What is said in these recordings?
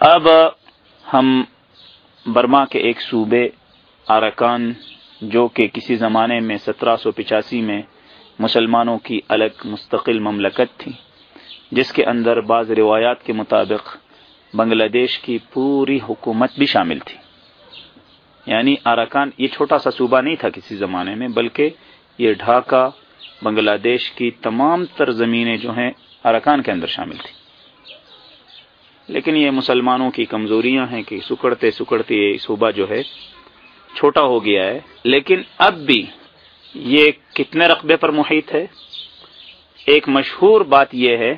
اب ہم برما کے ایک صوبے ارکان جو کہ کسی زمانے میں سترہ سو پچاسی میں مسلمانوں کی الگ مستقل مملکت تھی، جس کے اندر بعض روایات کے مطابق بنگلہ دیش کی پوری حکومت بھی شامل تھی۔ یعنی ارکان یہ چھوٹا سا صوبہ نہیں تھا کسی زمانے میں، بلکہ یہ ڈھاکہ بنگلہ دیش کی تمام تر زمینیں جو ہیں ارکان کے اندر شامل تھی۔ لیکن یہ مسلمانوں کی کمزوریاں ہیں کہ سکڑتے سکڑتے یہ صوبہ جو ہے چھوٹا ہو گیا ہے۔ لیکن اب بھی یہ کتنے رقبے پر محیط ہے؟ ایک مشہور بات یہ ہے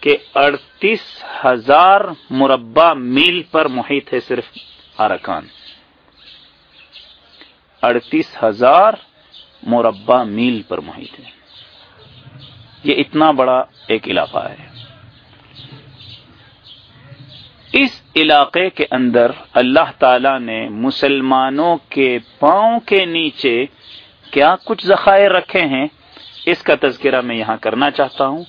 کہ اڑتیس ہزار مربع میل پر محیط ہے صرف ارکان اڑتیس ہزار مربع میل پر محیط ہے۔ یہ اتنا بڑا ایک علاقہ ہے۔ اس علاقے کے اندر اللہ تعالی نے مسلمانوں کے پاؤں کے نیچے کیا کچھ ذخائر رکھے ہیں؟ اس کا تذکرہ میں یہاں کرنا چاہتا ہوں۔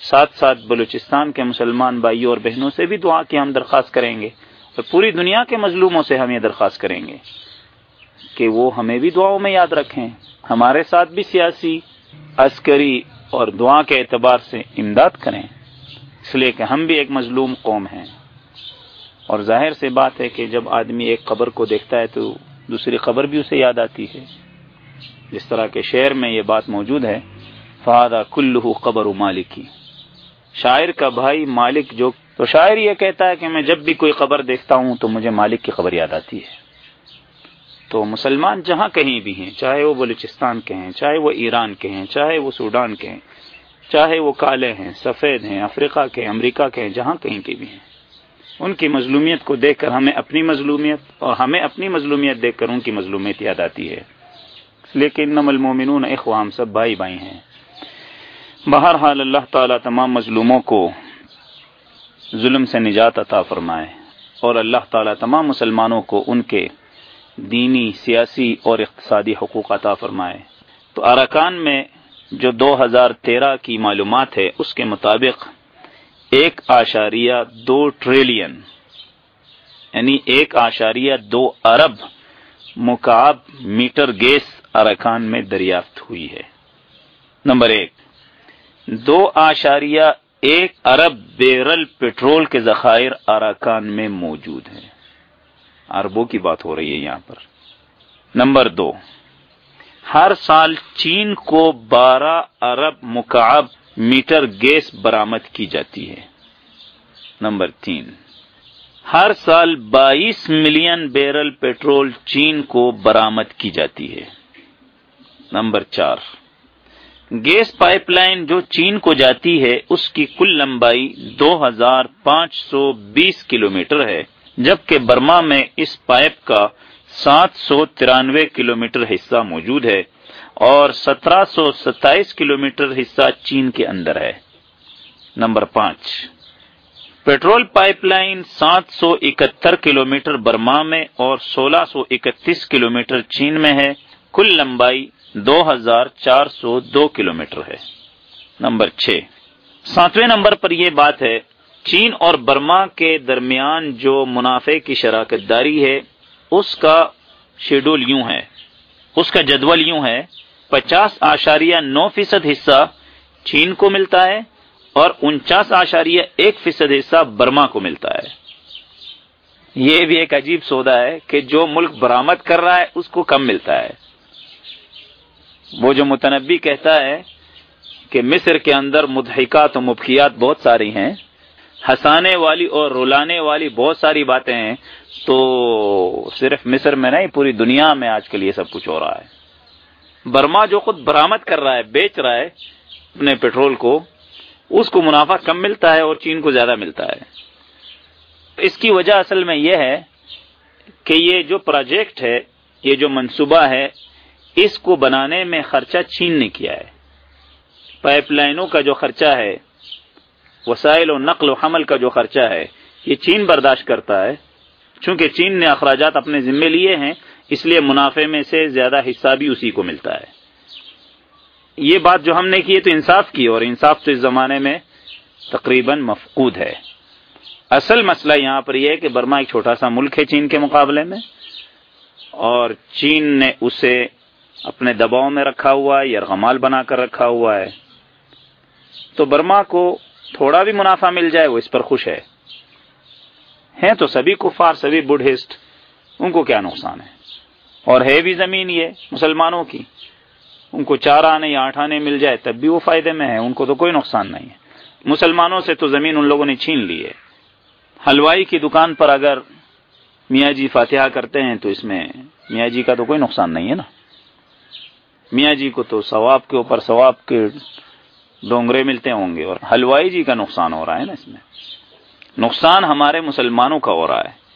ساتھ ساتھ بلوچستان کے مسلمان بھائیوں اور بہنوں سے بھی دعا کی ہم درخواست کریں گے اور پوری دنیا کے مظلوموں سے ہم یہ درخواست کریں گے کہ وہ ہمیں بھی دعاؤں میں یاد رکھیں۔ ہمارے ساتھ بھی سیاسی، عسکری اور دعا کے اعتبار سے امداد کریں۔ اس لیے کہ ہم بھی ایک مظلوم قوم ہیں۔ اور ظاہر سے بات ہے کہ جب آدمی ایک قبر کو دیکھتا ہے تو دوسری خبر بھی اسے یاد آتی ہے۔ جس طرح کے شعر میں یہ بات موجود ہے فہادہ کلو قبر و مالکی شاعر کا بھائی مالک جو، تو شاعر یہ کہتا ہے کہ میں جب بھی کوئی خبر دیکھتا ہوں تو مجھے مالک کی خبر یاد آتی ہے۔ تو مسلمان جہاں کہیں بھی ہیں، چاہے وہ بلوچستان کے ہیں، چاہے وہ ایران کے ہیں، چاہے وہ سوڈان کے ہیں، چاہے وہ کالے ہیں، سفید ہیں، افریقہ کے امریکہ کے ہیں، جہاں کہیں کے بھی ہیں۔ ان کی مظلومیت کو دیکھ کر ہمیں اپنی مظلومیت اور ہمیں اپنی مظلومیت دیکھ کر ان کی مظلومیت یاد آتی ہے۔ لیکن نم المومنون اخوام سب بھائی بھائی ہیں۔ بہرحال اللہ تعالی تمام مظلوموں کو ظلم سے نجات عطا فرمائے اور اللہ تعالی تمام مسلمانوں کو ان کے دینی، سیاسی اور اقتصادی حقوق عطا فرمائے۔ تو اراکان میں جو دو ہزار تیرہ کی معلومات ہے، اس کے مطابق ایک آشاریہ دو ٹریلین یعنی ایک آشاریہ دو ارب مکعب میٹر گیس ارکان میں دریافت ہوئی ہے۔ نمبر ایک، دو آشاریہ ایک ارب بیرل پیٹرول کے ذخائر اراکان میں موجود ہیں۔ اربوں کی بات ہو رہی ہے یہاں پر۔ نمبر دو، ہر سال چین کو بارہ ارب مکعب میٹر گیس برامد کی جاتی ہے۔ نمبر تین۔ ہر سال بائیس ملین بیرل پیٹرول چین کو برامد کی جاتی ہے۔ نمبر چار۔ گیس پائپ لائن جو چین کو جاتی ہے، اس کی کل لمبائی دو ہزار پانچ سو بیس کلو میٹر ہے، جبکہ برما میں اس پائپ کا سات سو ترانوے کلو میٹر حصہ موجود ہے۔ اور سترہ سو ستائیس کلو میٹر حصہ چین کے اندر ہے۔ نمبر پانچ۔ پیٹرول پائپ لائن سات سو اکہتر کلو میٹر برما میں اور سولہ سو اکتیس کلو میٹر چین میں ہے۔ کل لمبائی دو ہزار چار سو دو کلو میٹر ہے۔ نمبر چھ۔ ساتویں نمبر پر یہ بات ہے، چین اور برما کے درمیان جو منافع کی شراکت داری ہے، اس کا شیڈول یوں ہے۔ اس کا جدول یوں ہے پچاس آشاریہ نو فیصد حصہ چین کو ملتا ہے اور انچاس آشاریہ ایک فیصد حصہ برما کو ملتا ہے۔ یہ بھی ایک عجیب سودا ہے کہ جو ملک برامد کر رہا ہے، اس کو کم ملتا ہے۔ وہ جو متنبی کہتا ہے کہ مصر کے اندر مدحکات و مبکیات بہت ساری ہیں، ہنسانے والی اور رولانے والی بہت ساری باتیں ہیں، تو صرف مصر میں نہیں، پوری دنیا میں آج کے لیے سب کچھ ہو رہا ہے۔ برما جو خود برامد کر رہا ہے، بیچ رہا ہے، اپنے پیٹرول کو، اس کو منافع کم ملتا ہے اور چین کو زیادہ ملتا ہے۔ اس کی وجہ اصل میں یہ ہے کہ یہ جو پروجیکٹ ہے، یہ جو منصوبہ ہے، اس کو بنانے میں خرچہ چین نے کیا ہے۔ پائپ لائنوں کا جو خرچہ ہے، وسائل و نقل و حمل کا جو خرچہ ہے، یہ چین برداشت کرتا ہے۔ چونکہ چین نے اخراجات اپنے ذمے لیے ہیں اس لیے منافع میں سے زیادہ حصہ بھی اسی کو ملتا ہے۔ یہ بات جو ہم نے کی ہے تو انصاف کی، اور انصاف تو اس زمانے میں تقریباً مفقود ہے۔ اصل مسئلہ یہاں پر یہ ہے کہ برما ایک چھوٹا سا ملک ہے چین کے مقابلے میں، اور چین نے اسے اپنے دباؤ میں رکھا ہوا ہے، یرغمال بنا کر رکھا ہوا ہے۔ تو برما کو تھوڑا بھی منافع مل جائے، وہ اس پر خوش ہے۔ ہیں تو سبھی کفار، سبھی بڈھسٹ ان کو کیا نقصان ہے؟ اور ہے بھی زمین یہ مسلمانوں کی۔ ان کو چار آنے یا آٹھ آنے مل جائے تب بھی وہ فائدے میں ہے ان کو تو کوئی نقصان نہیں ہے۔ مسلمانوں سے تو زمین ان لوگوں نے چھین لی ہے۔ حلوائی کی دکان پر اگر میاں جی فاتحہ کرتے ہیں تو اس میں میاں جی کا تو کوئی نقصان نہیں ہے نا۔ میاں جی کو تو ثواب کے اوپر ثواب کے ڈونگرے ملتے ہوں گے اور حلوائی جی کا نقصان ہو رہا ہے نا اس میں۔ نقصان ہمارے مسلمانوں کا ہو رہا ہے۔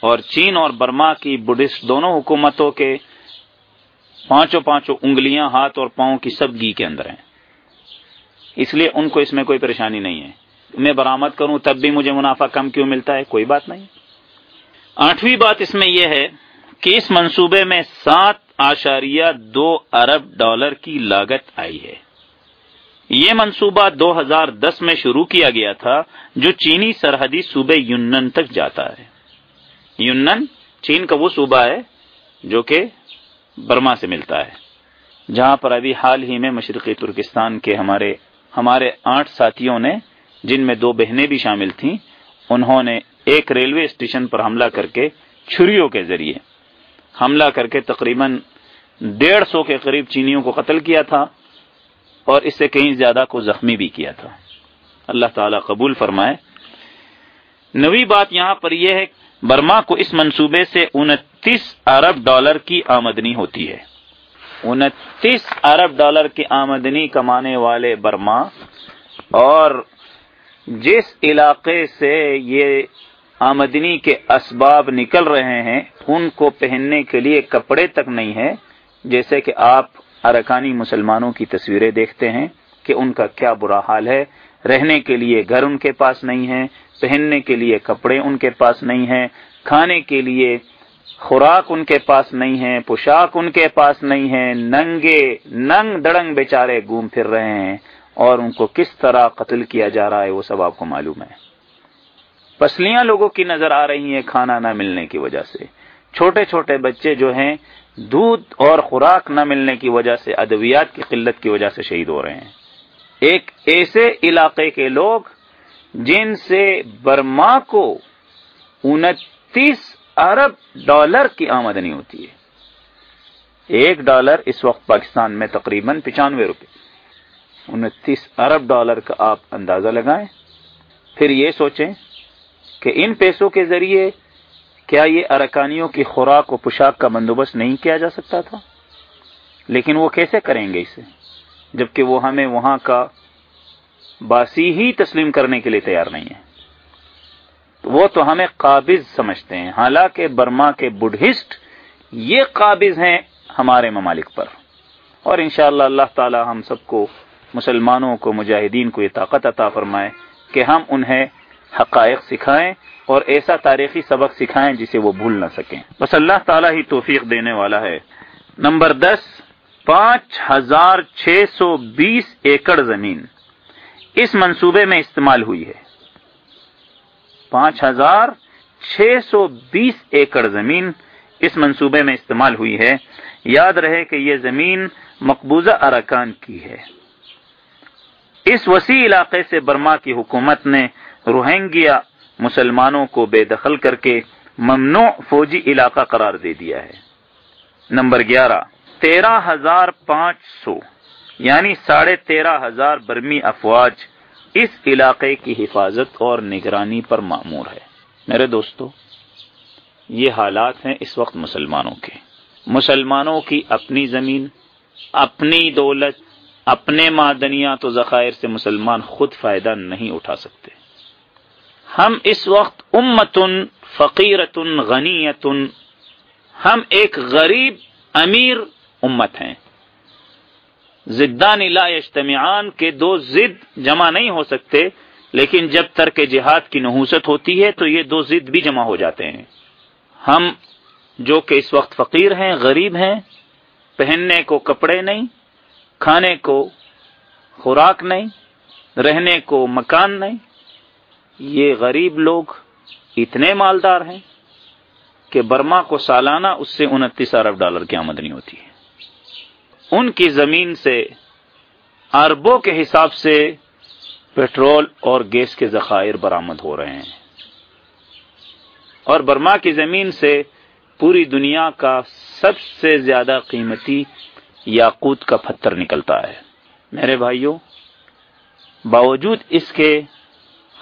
اور چین اور برما کی بدھسٹ دونوں حکومتوں کے پانچوں پانچوں انگلیاں، ہاتھ اور پاؤں کی سب گھی کے اندر ہیں۔ اس لیے ان کو اس میں کوئی پریشانی نہیں ہے۔ میں برامد کروں، تب بھی مجھے منافع کم کیوں ملتا ہے؟ کوئی بات نہیں۔ آٹھویں بات اس میں یہ ہے کہ اس منصوبے میں سات آشاریہ دو ارب ڈالر کی لاگت آئی ہے۔ یہ منصوبہ دو ہزار دس میں شروع کیا گیا تھا، جو چینی سرحدی صوبے یونن تک جاتا ہے۔ یونن چین کا وہ صوبہ ہے جو کہ برما سے ملتا ہے، جہاں پر ابھی حال ہی میں مشرقی ترکستان کے ہمارے ہمارے آٹھ ساتھیوں نے، جن میں دو بہنیں بھی شامل تھیں، انہوں نے ایک ریلوے اسٹیشن پر حملہ کر کے چھریوں کے ذریعے، حملہ کر کے تقریباً ڈیڑھ سو کے قریب چینیوں کو قتل کیا تھا، اور اس سے کہیں زیادہ کو زخمی بھی کیا تھا۔ اللہ تعالی قبول فرمائے۔ نوی بات یہاں پر یہ ہے برما کو اس منصوبے سے انتیس ارب ڈالر کی آمدنی ہوتی ہے۔ انتیس ارب ڈالر کی آمدنی کمانے والے برما اور جس علاقے سے یہ آمدنی کے اسباب نکل رہے ہیں، ان کو پہننے کے لیے کپڑے تک نہیں ہے۔ جیسے کہ آپ ارکانی مسلمانوں کی تصویریں دیکھتے ہیں کہ ان کا کیا برا حال ہے۔ رہنے کے لیے گھر ان کے پاس نہیں ہے، پہننے کے لیے کپڑے ان کے پاس نہیں ہیں، کھانے کے لیے خوراک ان کے پاس نہیں ہے پوشاک ان کے پاس نہیں ہے ننگے، ننگ دڑنگ بیچارے گھوم پھر رہے ہیں۔ اور ان کو کس طرح قتل کیا جا رہا ہے، وہ سب آپ کو معلوم ہے۔ پسلیاں لوگوں کی نظر آ رہی ہیں کھانا نہ ملنے کی وجہ سے۔ چھوٹے چھوٹے بچے جو ہیں، دودھ اور خوراک نہ ملنے کی وجہ سے، ادویات کی قلت کی وجہ سے شہید ہو رہے ہیں۔ ایک ایسے علاقے کے لوگ جن سے برما کو انتیس ارب ڈالر کی آمدنی ہوتی ہے۔ ایک ڈالر اس وقت پاکستان میں تقریباً پچانوے روپے۔ انتیس ارب ڈالر کا آپ اندازہ لگائیں۔ پھر یہ سوچیں کہ ان پیسوں کے ذریعے کیا یہ ارکانیوں کی خوراک و پوشاک کا بندوبست نہیں کیا جا سکتا تھا؟ لیکن وہ کیسے کریں گے اسے؟ جبکہ وہ ہمیں وہاں کا باسی ہی تسلیم کرنے کے لیے تیار نہیں ہے۔ وہ تو ہمیں قابض سمجھتے ہیں۔ حالانکہ برما کے بڈھسٹ یہ قابض ہیں ہمارے ممالک پر۔ اور انشاءاللہ اللہ تعالی ہم سب کو، مسلمانوں کو، مجاہدین کو یہ طاقت عطا فرمائے کہ ہم انہیں حقائق سکھائیں اور ایسا تاریخی سبق سکھائیں جسے وہ بھول نہ سکیں۔ بس اللہ تعالیٰ ہی توفیق دینے والا ہے۔ نمبر دس۔ پانچ ہزار چھ سو بیس ایکڑ زمین۔ اس منصوبے میں استعمال ہوئی ہے۔ پانچ ہزار چھ سو بیس ایکڑ زمین اس منصوبے میں استعمال ہوئی ہے۔ یاد رہے کہ یہ زمین مقبوضہ اراکان کی ہے۔ اس وسیع علاقے سے برما کی حکومت نے روہنگیا مسلمانوں کو بے دخل کر کے ممنوع فوجی علاقہ قرار دے دیا ہے۔ نمبر گیارہ۔ تیرہ ہزار پانچ سو یعنی ساڑھے تیرہ ہزار برمی افواج اس علاقے کی حفاظت اور نگرانی پر معمور ہے۔ میرے دوستو، یہ حالات ہیں اس وقت مسلمانوں کے۔ مسلمانوں کی اپنی زمین، اپنی دولت، اپنے معدنیات و ذخائر سے مسلمان خود فائدہ نہیں اٹھا سکتے۔ ہم اس وقت امتن، فقیرتن، غنیتن، ہم ایک غریب امیر امت ہیں۔ زدان لا اجتماعان کے دو زد جمع نہیں ہو سکتے، لیکن جب ترک جہاد کی نحوست ہوتی ہے تو یہ دو زد بھی جمع ہو جاتے ہیں۔ ہم جو کہ اس وقت فقیر ہیں، غریب ہیں، پہننے کو کپڑے نہیں، کھانے کو خوراک نہیں، رہنے کو مکان نہیں، یہ غریب لوگ اتنے مالدار ہیں کہ برما کو سالانہ اس سے انتیس ارب ڈالر کی آمدنی ہوتی ہے۔ ان کی زمین سے اربوں کے حساب سے پیٹرول اور گیس کے ذخائر برآمد ہو رہے ہیں۔ اور برما کی زمین سے پوری دنیا کا سب سے زیادہ قیمتی یاقوت کا پتھر نکلتا ہے۔ میرے بھائیوں، باوجود اس کے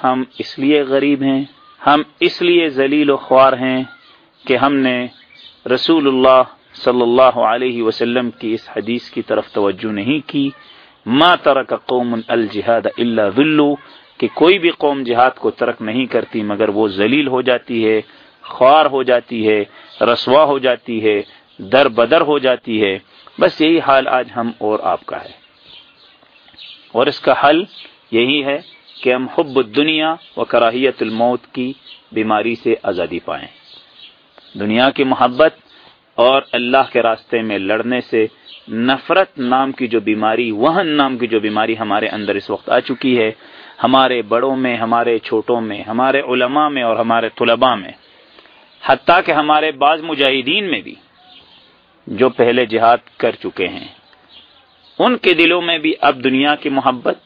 ہم اس لیے غریب ہیں، ہم اس لیے ذلیل و خوار ہیں کہ ہم نے رسول اللہ صلی اللہ علیہ وسلم کی اس حدیث کی طرف توجہ نہیں کی۔ ما ترک قوم الجہاد اللہ ذلو کہ کوئی بھی قوم جہاد کو ترک نہیں کرتی، مگر وہ ذلیل ہو جاتی ہے، خوار ہو جاتی ہے، رسوا ہو جاتی ہے، در بدر ہو جاتی ہے۔ بس یہی حال آج ہم اور آپ کا ہے۔ اور اس کا حل یہی ہے کہ ہم حب الدنیا و کراہیت الموت کی بیماری سے آزادی پائیں۔ دنیا کی محبت اور اللہ کے راستے میں لڑنے سے نفرت نام کی جو بیماری، وہن نام کی جو بیماری ہمارے اندر اس وقت آ چکی ہے، ہمارے بڑوں میں، ہمارے چھوٹوں میں، ہمارے علماء میں اور ہمارے طلباء میں، حتیٰ کہ ہمارے بعض مجاہدین میں بھی جو پہلے جہاد کر چکے ہیں، ان کے دلوں میں بھی اب دنیا کی محبت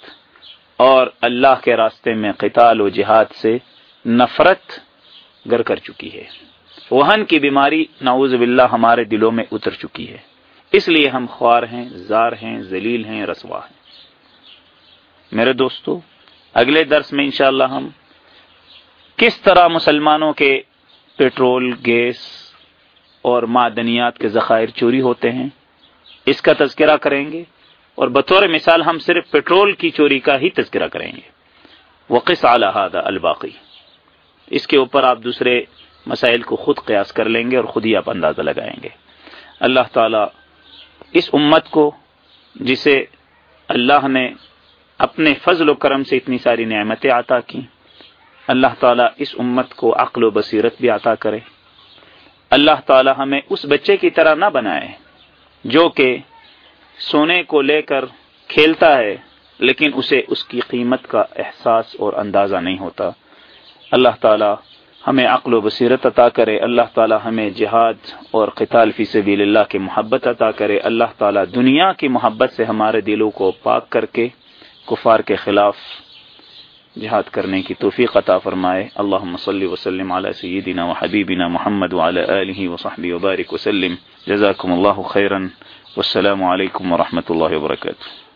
اور اللہ کے راستے میں قتال و جہاد سے نفرت گر کر چکی ہے۔ وہن کی بیماری نعوذ باللہ ہمارے دلوں میں اتر چکی ہے۔ اس لیے ہم خوار ہیں، زار ہیں، ذلیل ہیں، رسوا ہیں۔ میرے دوستو، اگلے درس میں انشاءاللہ ہم کس طرح مسلمانوں کے پیٹرول، گیس اور معدنیات کے ذخائر چوری ہوتے ہیں، اس کا تذکرہ کریں گے۔ اور بطور مثال ہم صرف پیٹرول کی چوری کا ہی تذکرہ کریں گے۔ وقص اعلی الباقی اس کے اوپر آپ دوسرے مسائل کو خود قیاس کر لیں گے اور خود ہی آپ اندازہ لگائیں گے۔ اللہ تعالی اس امت کو، جسے اللہ نے اپنے فضل و کرم سے اتنی ساری نعمتیں عطا کی اللہ تعالیٰ اس امت کو عقل و بصیرت بھی عطا کرے۔ اللہ تعالیٰ ہمیں اس بچے کی طرح نہ بنائے جو کہ سونے کو لے کر کھیلتا ہے، لیکن اسے اس کی قیمت کا احساس اور اندازہ نہیں ہوتا۔ اللہ تعالیٰ ہمیں عقل و بصیرت عطا کرے، اللہ تعالی ہمیں جہاد اور قتال فی سبیل اللہ کی محبت عطا کرے، اللہ تعالی دنیا کی محبت سے ہمارے دلوں کو پاک کر کے کفار کے خلاف جہاد کرنے کی توفیق عطا فرمائے۔ اللہ صلی وسلم علی سیدنا و حبیبنا محمد وعلی آلہ وصحبہ وبارک وسلم۔ جزاکم اللہ خیرا۔ والسلام علیکم ورحمۃ اللہ وبرکاتہ۔